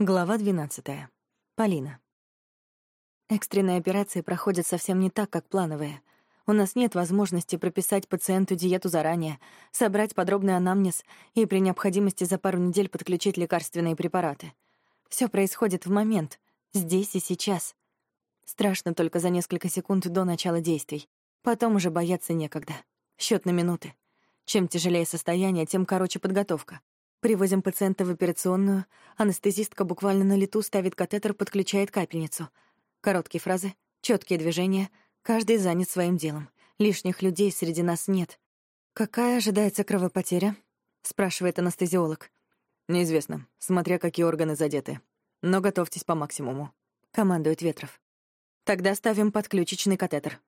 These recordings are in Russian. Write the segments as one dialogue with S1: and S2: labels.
S1: Глава 12. Полина. Экстренные операции проходят совсем не так, как плановые. У нас нет возможности прописать пациенту диету заранее, собрать подробный анамнез и при необходимости за пару недель подключить лекарственные препараты. Все происходит в момент, здесь и сейчас. Страшно только за несколько секунд до начала действий. Потом уже бояться некогда. Счет на минуты. Чем тяжелее состояние, тем короче подготовка. Привозим пациента в операционную, анестезистка буквально на лету ставит катетер, подключает капельницу. Короткие фразы, четкие движения, каждый занят своим делом. Лишних людей среди нас нет. «Какая ожидается кровопотеря?» — спрашивает анестезиолог.
S2: «Неизвестно, смотря какие органы задеты. Но готовьтесь по максимуму», —
S1: командует Ветров. «Тогда ставим подключичный катетер».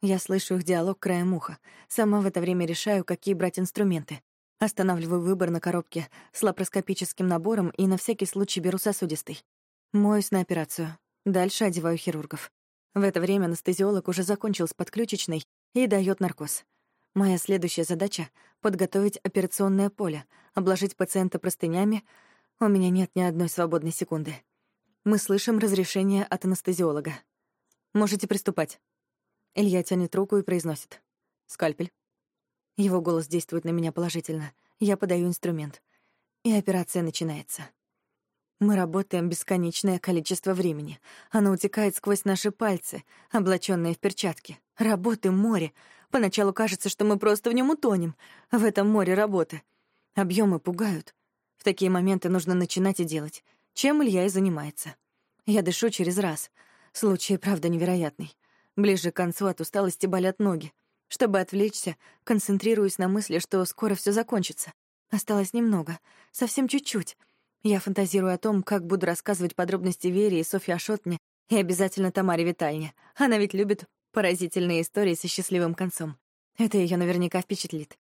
S1: Я слышу их диалог краем уха. Сама в это время решаю, какие брать инструменты. Останавливаю выбор на коробке с лапароскопическим набором и на всякий случай беру сосудистый. Моюсь на операцию. Дальше одеваю хирургов. В это время анестезиолог уже закончил с подключичной и дает наркоз. Моя следующая задача — подготовить операционное поле, обложить пациента простынями. У меня нет ни одной свободной секунды. Мы слышим разрешение от анестезиолога. «Можете приступать». Илья тянет руку и произносит. «Скальпель». Его голос действует на меня положительно. Я подаю инструмент. И операция начинается. Мы работаем бесконечное количество времени. Оно утекает сквозь наши пальцы, облаченные в перчатки. Работы море. Поначалу кажется, что мы просто в нем утонем. В этом море работы. Объемы пугают. В такие моменты нужно начинать и делать. Чем Илья и занимается. Я дышу через раз. Случай, правда, невероятный. Ближе к концу от усталости болят ноги. Чтобы отвлечься, концентрируюсь на мысли, что скоро все закончится. Осталось немного, совсем чуть-чуть. Я фантазирую о том, как буду рассказывать подробности Вере и Софье Ашотне, и обязательно Тамаре Витальне. Она ведь любит поразительные истории со счастливым концом. Это ее наверняка впечатлит.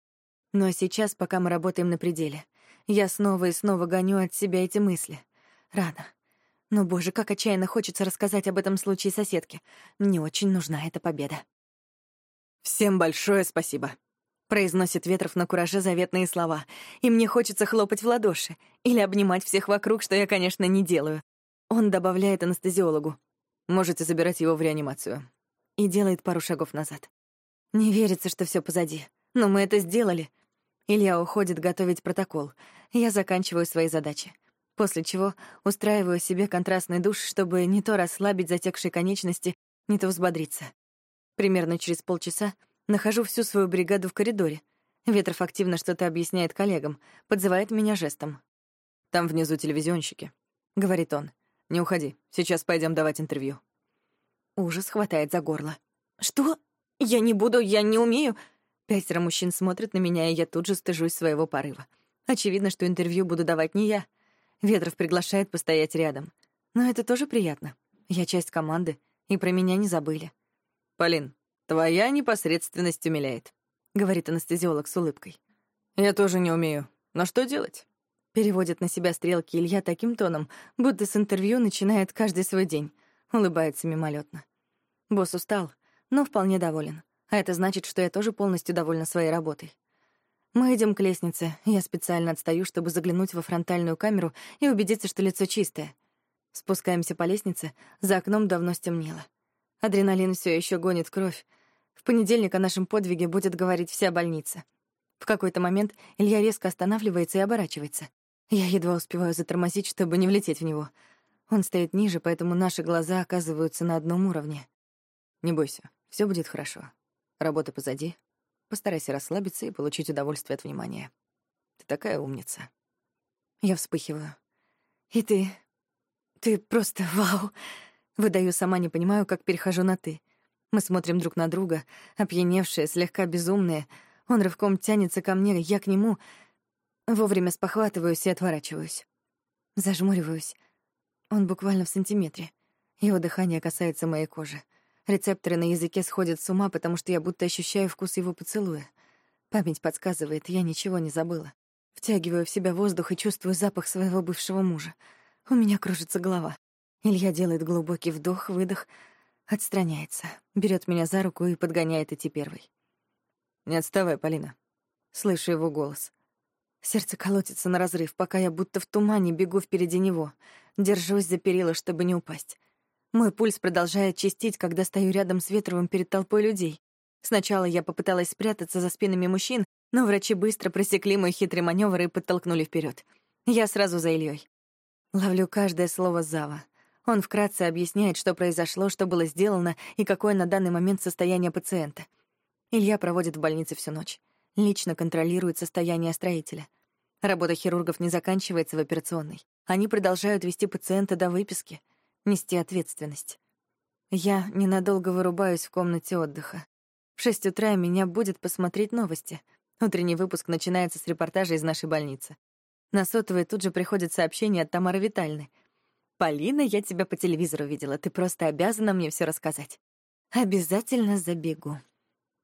S1: Но сейчас, пока мы работаем на пределе, я снова и снова гоню от себя эти мысли. Рано. Но, боже, как отчаянно хочется рассказать об этом случае соседке. Мне очень нужна эта победа.
S2: «Всем большое спасибо», — произносит Ветров на кураже заветные слова, и мне хочется хлопать в ладоши или обнимать всех вокруг, что я, конечно, не делаю. Он добавляет анестезиологу. «Можете забирать его в реанимацию».
S1: И делает пару шагов назад. Не верится, что все позади. Но мы это сделали. Илья уходит готовить протокол. Я заканчиваю свои задачи. После чего устраиваю себе контрастный душ, чтобы не то расслабить затекшие конечности, не то взбодриться. Примерно через полчаса нахожу всю свою бригаду в коридоре. Ветров активно что-то объясняет коллегам, подзывает меня жестом.
S2: «Там внизу телевизионщики», — говорит он. «Не уходи, сейчас пойдем давать интервью».
S1: Ужас хватает за горло. «Что? Я не буду, я не умею!» Пятеро мужчин смотрят на меня, и я тут же стыжусь своего порыва. Очевидно, что интервью буду давать не я. Ветров приглашает постоять рядом. Но это тоже приятно. Я часть команды, и про меня не забыли.
S2: «Полин, твоя непосредственность умиляет», — говорит анестезиолог с улыбкой.
S1: «Я тоже не умею. Но что делать?» Переводит на себя стрелки Илья таким тоном, будто с интервью начинает каждый свой день. Улыбается мимолетно. Босс устал, но вполне доволен. А это значит, что я тоже полностью довольна своей работой. Мы идем к лестнице. Я специально отстаю, чтобы заглянуть во фронтальную камеру и убедиться, что лицо чистое. Спускаемся по лестнице, за окном давно стемнело. Адреналин все еще гонит кровь. В понедельник о нашем подвиге будет говорить вся больница. В какой-то момент Илья резко останавливается и оборачивается. Я едва успеваю затормозить, чтобы не влететь в него. Он стоит ниже, поэтому наши глаза оказываются на одном уровне.
S2: Не бойся, все будет хорошо. Работа позади. Постарайся расслабиться и получить удовольствие от внимания. Ты такая умница.
S1: Я вспыхиваю. И ты... Ты просто вау. Выдаю сама, не понимаю, как перехожу на «ты». Мы смотрим друг на друга, опьяневшие, слегка безумные. Он рывком тянется ко мне, я к нему. Вовремя спохватываюсь и отворачиваюсь. Зажмуриваюсь. Он буквально в сантиметре. Его дыхание касается моей кожи. Рецепторы на языке сходят с ума, потому что я будто ощущаю вкус его поцелуя. Память подсказывает, я ничего не забыла. Втягиваю в себя воздух и чувствую запах своего бывшего мужа. У меня кружится голова. Илья делает глубокий вдох, выдох, отстраняется, берет меня за руку и подгоняет идти первой.
S2: «Не отставай, Полина».
S1: Слышу его голос. Сердце колотится на разрыв, пока я будто в тумане бегу впереди него. Держусь за перила, чтобы не упасть. Мой пульс продолжает чистить, когда стою рядом с Ветровым перед толпой людей. Сначала я попыталась спрятаться за спинами мужчин, но врачи быстро просекли мой хитрый маневр и подтолкнули вперед. Я сразу за Ильей. Ловлю каждое слово Зава. Он вкратце объясняет, что произошло, что было сделано и какое на данный момент состояние пациента. Илья проводит в больнице всю ночь. Лично контролирует состояние строителя. Работа хирургов не заканчивается в операционной. Они продолжают вести пациента до выписки, нести ответственность. Я ненадолго вырубаюсь в комнате отдыха. В шесть утра меня будет посмотреть новости. Утренний выпуск начинается с репортажа из нашей больницы. На сотовый тут же приходит сообщение от Тамары Витальны. «Полина, я тебя по телевизору видела. Ты просто обязана мне все рассказать». «Обязательно забегу».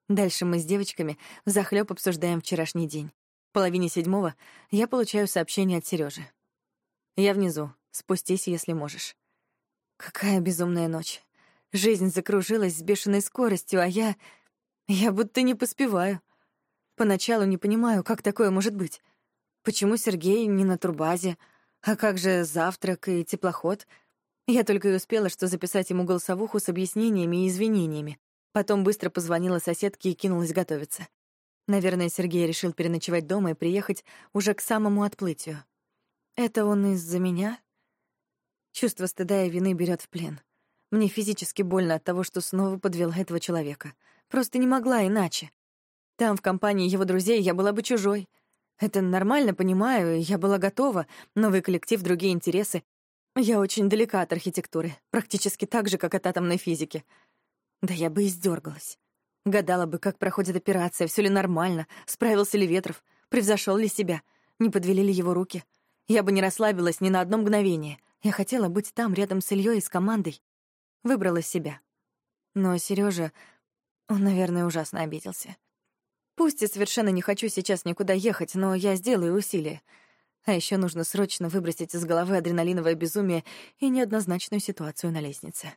S1: Дальше мы с девочками взахлёб обсуждаем вчерашний день. В половине седьмого я получаю сообщение от Сережи. «Я внизу. Спустись, если можешь». Какая безумная ночь. Жизнь закружилась с бешеной скоростью, а я... Я будто не поспеваю. Поначалу не понимаю, как такое может быть. Почему Сергей не на турбазе? А как же завтрак и теплоход? Я только и успела, что записать ему голосовуху с объяснениями и извинениями. Потом быстро позвонила соседке и кинулась готовиться. Наверное, Сергей решил переночевать дома и приехать уже к самому отплытию. Это он из-за меня? Чувство стыда и вины берет в плен. Мне физически больно от того, что снова подвела этого человека. Просто не могла иначе. Там, в компании его друзей, я была бы чужой. Это нормально, понимаю, я была готова. Новый коллектив, другие интересы. Я очень далека от архитектуры, практически так же, как от атомной физики. Да я бы издергалась. Гадала бы, как проходит операция, все ли нормально, справился ли Ветров, превзошел ли себя, не подвели ли его руки. Я бы не расслабилась ни на одно мгновение. Я хотела быть там, рядом с Ильей и с командой. Выбрала себя. Но Сережа, он, наверное, ужасно обиделся. Пусть и совершенно не хочу сейчас никуда ехать, но я сделаю усилия. А еще нужно срочно выбросить из головы адреналиновое безумие и неоднозначную ситуацию на лестнице.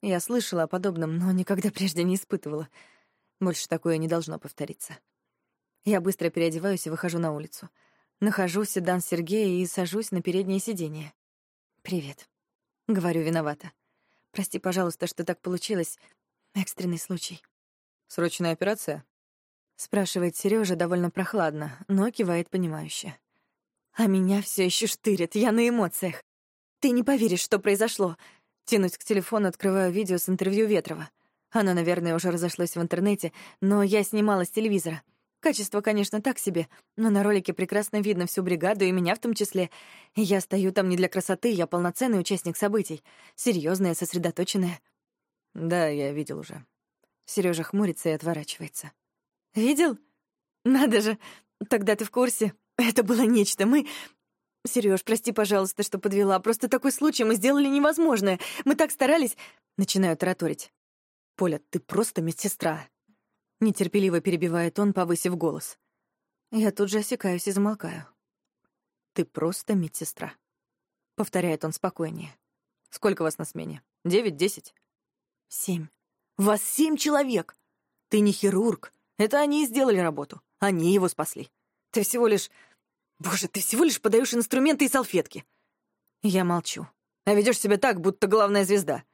S1: Я слышала о подобном, но никогда прежде не испытывала. Больше такое не должно повториться. Я быстро переодеваюсь и выхожу на улицу. Нахожу седан Сергея и сажусь на переднее сиденье. «Привет», — говорю виновата. «Прости, пожалуйста, что так получилось. Экстренный случай».
S3: «Срочная операция?»
S1: — спрашивает Сережа довольно прохладно, но кивает понимающе. А меня все еще штырит, я на эмоциях. Ты не поверишь, что произошло. Тянусь к телефону, открываю видео с интервью Ветрова. Оно, наверное, уже разошлось в интернете, но я снимала с телевизора. Качество, конечно, так себе, но на ролике прекрасно видно всю бригаду и меня в том числе. я стою там не для красоты, я полноценный участник событий. серьезная, сосредоточенная.
S3: Да, я видел уже.
S1: Сережа хмурится и отворачивается. Видел? Надо же. Тогда ты в курсе. Это было нечто. Мы Серёж, прости, пожалуйста, что подвела. Просто такой случай, мы сделали невозможное. Мы так старались...» Начинаю тараторить. «Поля, ты просто медсестра». Нетерпеливо перебивает он, повысив голос. Я тут же осекаюсь и замолкаю. «Ты просто медсестра», — повторяет он спокойнее.
S3: «Сколько вас на смене? Девять, десять?»
S1: «Семь».
S3: «Вас семь человек! Ты не хирург. Это они и сделали работу. Они его спасли. Ты всего лишь Боже, ты всего лишь подаешь инструменты и салфетки.
S1: Я молчу.
S3: А ведешь себя так, будто главная звезда.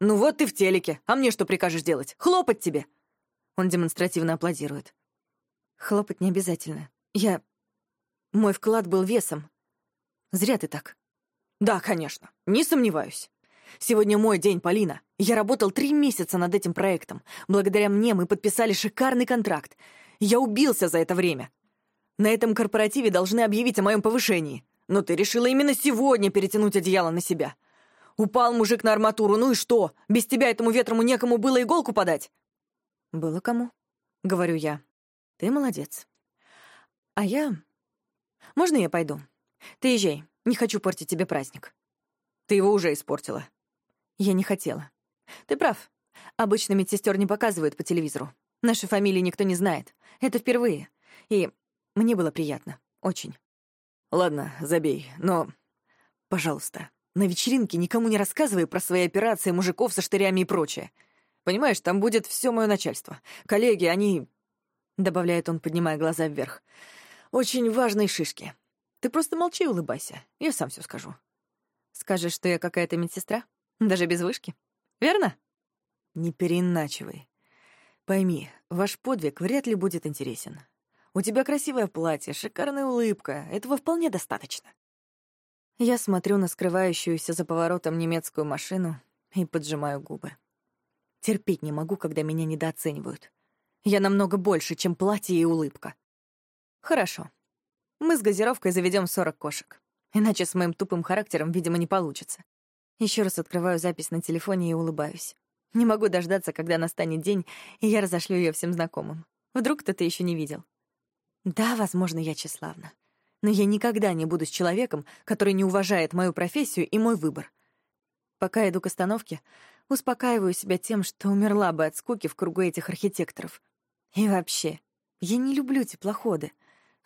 S3: Ну вот ты в телеке, а мне что прикажешь делать? Хлопать тебе.
S1: Он демонстративно аплодирует. Хлопать не обязательно. Я... Мой вклад был весом. Зря ты так.
S3: Да, конечно, не сомневаюсь. Сегодня мой день, Полина. Я работал три месяца над этим проектом. Благодаря мне мы подписали шикарный контракт. Я убился за это время. На этом корпоративе должны объявить о моем повышении. Но ты решила именно сегодня перетянуть одеяло на себя. Упал мужик на арматуру, ну и что? Без тебя этому ветрому некому было иголку подать?»
S1: «Было кому?» — говорю я. «Ты молодец. А я... Можно я пойду? Ты езжай, не хочу портить тебе праздник».
S3: «Ты его уже испортила».
S1: «Я не хотела. Ты прав. Обычно медсестер не показывают по телевизору. Наши фамилии никто не знает. Это впервые. И мне было приятно. Очень.
S3: Ладно, забей, но... Пожалуйста, на вечеринке никому не рассказывай про свои операции, мужиков со штырями и прочее. Понимаешь, там будет все мое начальство. Коллеги, они... Добавляет он, поднимая глаза вверх. Очень важные шишки. Ты просто молчи и улыбайся. Я сам все скажу.
S1: Скажешь, что я какая-то медсестра? Даже без вышки? Верно?
S3: Не переиначивай. Пойми, ваш подвиг вряд ли будет интересен. У тебя красивое платье, шикарная улыбка. Этого вполне достаточно.
S1: Я смотрю на скрывающуюся за поворотом немецкую машину и поджимаю губы. Терпеть не могу, когда меня недооценивают. Я намного больше, чем платье и улыбка. Хорошо. Мы с газировкой заведем 40 кошек. Иначе с моим тупым характером, видимо, не получится. Еще раз открываю запись на телефоне и улыбаюсь. Не могу дождаться, когда настанет день, и я разошлю ее всем знакомым. Вдруг кто-то еще не видел. Да, возможно, я тщеславна. Но я никогда не буду с человеком, который не уважает мою профессию и мой выбор. Пока иду к остановке, успокаиваю себя тем, что умерла бы от скуки в кругу этих архитекторов. И вообще, я не люблю теплоходы.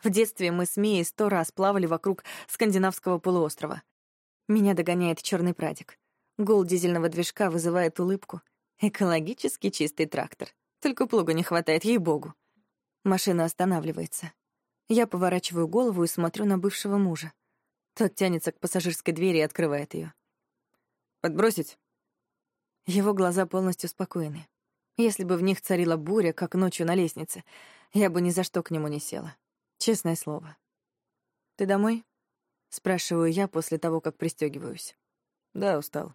S1: В детстве мы с Мией сто раз плавали вокруг скандинавского полуострова. Меня догоняет черный прадик. Гул дизельного движка вызывает улыбку. Экологически чистый трактор. Только плуга не хватает, ей-богу. Машина останавливается. Я поворачиваю голову и смотрю на бывшего мужа. Тот тянется к пассажирской двери и открывает ее.
S3: «Подбросить?»
S1: Его глаза полностью спокойны. Если бы в них царила буря, как ночью на лестнице, я бы ни за что к нему не села. Честное слово. «Ты домой?» — спрашиваю я после того, как пристегиваюсь.
S3: «Да, устал.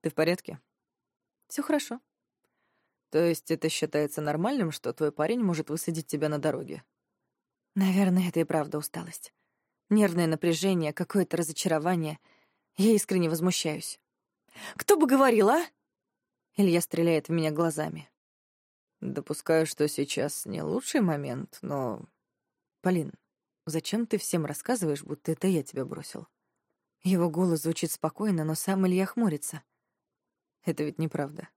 S3: Ты в порядке?»
S1: Все хорошо».
S3: «То есть это считается нормальным, что твой парень может высадить тебя на дороге?»
S1: Наверное, это и правда усталость. Нервное напряжение, какое-то разочарование. Я искренне возмущаюсь. «Кто бы говорил, а?» Илья стреляет в меня глазами.
S3: «Допускаю, что сейчас не лучший момент, но «Полин, зачем ты всем рассказываешь, будто это я тебя бросил?»
S1: Его голос звучит спокойно, но сам Илья хмурится.
S3: «Это ведь неправда».